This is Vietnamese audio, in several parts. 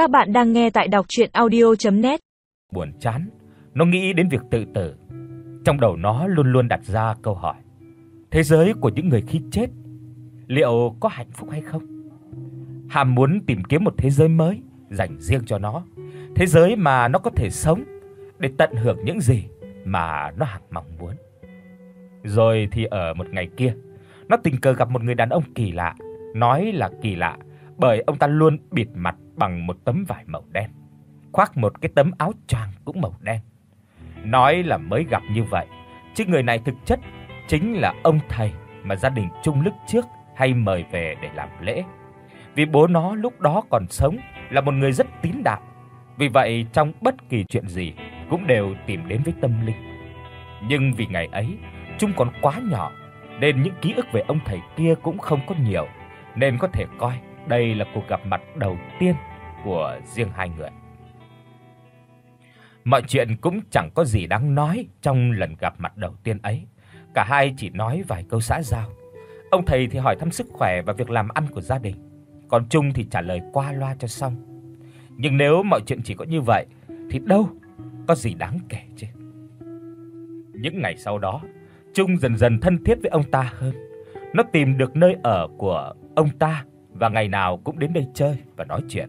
Các bạn đang nghe tại đọc audio net Buồn chán, nó nghĩ đến việc tự tử. Trong đầu nó luôn luôn đặt ra câu hỏi: thế giới của những người khi chết liệu có hạnh phúc hay không? hàm muốn tìm kiếm một thế giới mới dành riêng cho nó, thế giới mà nó có thể sống để tận hưởng những gì mà nó hằng mong muốn. Rồi thì ở một ngày kia, nó tình cờ gặp một người đàn ông kỳ lạ, nói là kỳ lạ bởi ông ta luôn bịt mặt bằng một tấm vải màu đen, khoác một cái tấm áo choàng cũng màu đen. Nói là mới gặp như vậy, chứ người này thực chất chính là ông thầy mà gia đình Trung Lực trước hay mời về để làm lễ. Vì bố nó lúc đó còn sống là một người rất tín đạo. Vì vậy trong bất kỳ chuyện gì cũng đều tìm đến với tâm linh. Nhưng vì ngày ấy Trung còn quá nhỏ nên những ký ức về ông thầy kia cũng không có nhiều, nên có thể coi đây là cuộc gặp mặt đầu tiên của riêng hai người. Mọi chuyện cũng chẳng có gì đáng nói trong lần gặp mặt đầu tiên ấy. Cả hai chỉ nói vài câu xã giao. Ông thầy thì hỏi thăm sức khỏe và việc làm ăn của gia đình, còn Trung thì trả lời qua loa cho xong. Nhưng nếu mọi chuyện chỉ có như vậy thì đâu có gì đáng kể chứ. Những ngày sau đó, Trung dần dần thân thiết với ông ta hơn. Nó tìm được nơi ở của ông ta và ngày nào cũng đến đây chơi và nói chuyện.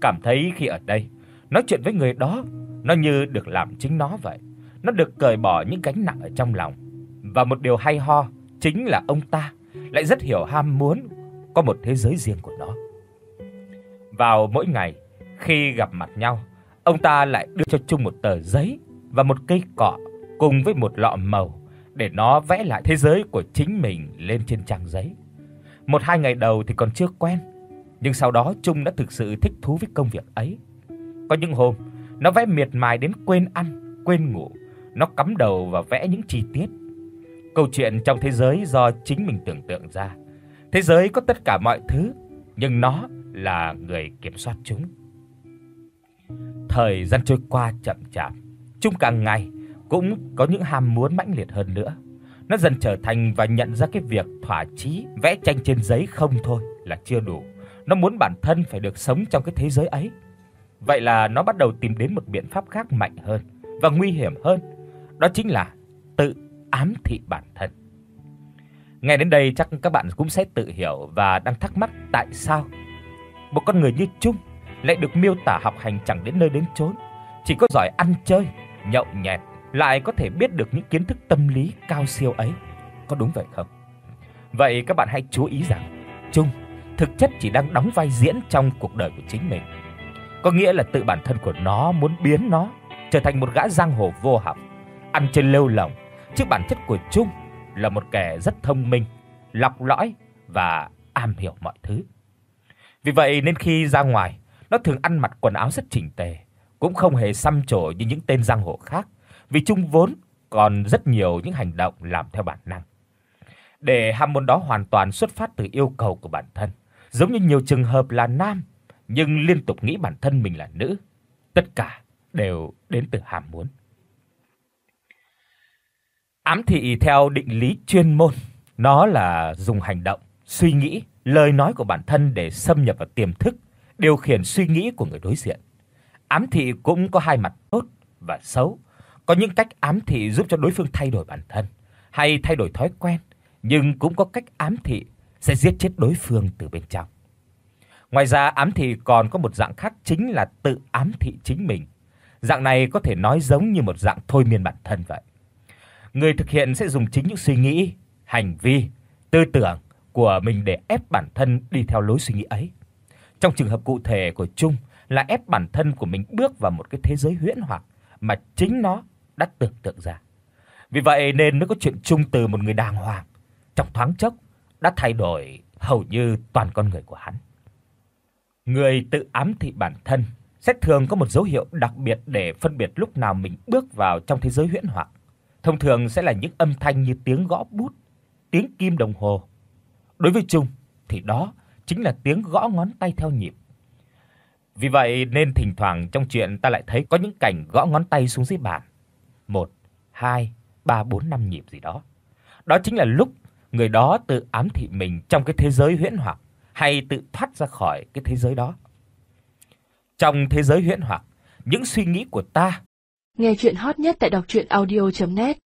Cảm thấy khi ở đây, nói chuyện với người đó nó như được làm chính nó vậy. Nó được cởi bỏ những gánh nặng ở trong lòng. Và một điều hay ho chính là ông ta lại rất hiểu ham muốn có một thế giới riêng của nó. Vào mỗi ngày khi gặp mặt nhau, ông ta lại đưa cho Trung một tờ giấy và một cây cọ cùng với một lọ màu để nó vẽ lại thế giới của chính mình lên trên trang giấy. Một hai ngày đầu thì còn chưa quen, nhưng sau đó Trung đã thực sự thích thú với công việc ấy. Có những hôm, nó vẽ miệt mài đến quên ăn, quên ngủ, nó cắm đầu vào vẽ những chi tiết. Câu chuyện trong thế giới do chính mình tưởng tượng ra. Thế giới có tất cả mọi thứ, nhưng nó là người kiểm soát chúng. Thời gian trôi qua chậm chạp, Trung càng ngày cũng có những ham muốn mãnh liệt hơn nữa. Nó dần trở thành và nhận ra cái việc thỏa chí vẽ tranh trên giấy không thôi là chưa đủ. Nó muốn bản thân phải được sống trong cái thế giới ấy. Vậy là nó bắt đầu tìm đến một biện pháp khác mạnh hơn và nguy hiểm hơn, đó chính là tự ám thị bản thân. ngay đến đây chắc các bạn cũng sẽ tự hiểu và đang thắc mắc tại sao một con người như Trung lại được miêu tả học hành chẳng đến nơi đến chốn, chỉ có giỏi ăn chơi, nhậu nhẹt lại có thể biết được những kiến thức tâm lý cao siêu ấy. Có đúng vậy không? Vậy các bạn hãy chú ý rằng Trung thực chất chỉ đang đóng vai diễn trong cuộc đời của chính mình. Có nghĩa là tự bản thân của nó muốn biến nó trở thành một gã giang hồ vô học, ăn chơi lêu lỏng, chứ bản chất của Trung là một kẻ rất thông minh, lọc lõi và am hiểu mọi thứ. Vì vậy nên khi ra ngoài, nó thường ăn mặc quần áo rất chỉnh tề, cũng không hề xăm trổ như những tên giang hồ khác vì chúng vốn còn rất nhiều những hành động làm theo bản năng. Để ham muốn đó hoàn toàn xuất phát từ yêu cầu của bản thân, giống như nhiều trường hợp là nam nhưng liên tục nghĩ bản thân mình là nữ, tất cả đều đến từ ham muốn. Ám thị theo định lý chuyên môn, nó là dùng hành động, suy nghĩ, lời nói của bản thân để xâm nhập vào tiềm thức, điều khiển suy nghĩ của người đối diện. Ám thị cũng có hai mặt tốt và xấu. Có những cách ám thị giúp cho đối phương thay đổi bản thân hay thay đổi thói quen, nhưng cũng có cách ám thị sẽ giết chết đối phương từ bên trong. Ngoài ra ám thị còn có một dạng khác chính là tự ám thị chính mình. Dạng này có thể nói giống như một dạng thôi miên bản thân vậy. Người thực hiện sẽ dùng chính những suy nghĩ, hành vi, tư tưởng của mình để ép bản thân đi theo lối suy nghĩ ấy. Trong trường hợp cụ thể của Trung là ép bản thân của mình bước vào một cái thế giới huyễn hoặc mà chính nó đã tưởng tượng ra. Vì vậy nên mới có chuyện Chung từ một người đàng hoàng trong thoáng chốc đã thay đổi hầu như toàn con người của hắn. Người tự ám thị bản thân sẽ thường có một dấu hiệu đặc biệt để phân biệt lúc nào mình bước vào trong thế giới huyễn hoặc. Thông thường sẽ là những âm thanh như tiếng gõ bút, tiếng kim đồng hồ. Đối với Trung thì đó chính là tiếng gõ ngón tay theo nhịp. Vì vậy nên thỉnh thoảng trong chuyện ta lại thấy có những cảnh gõ ngón tay xuống dưới bàn. 1 2 3 4 5 nhịp gì đó. Đó chính là lúc người đó tự ám thị mình trong cái thế giới huyễn hoặc hay tự thoát ra khỏi cái thế giới đó. Trong thế giới huyễn hoặc, những suy nghĩ của ta. Nghe truyện hot nhất tại doctruyenaudio.net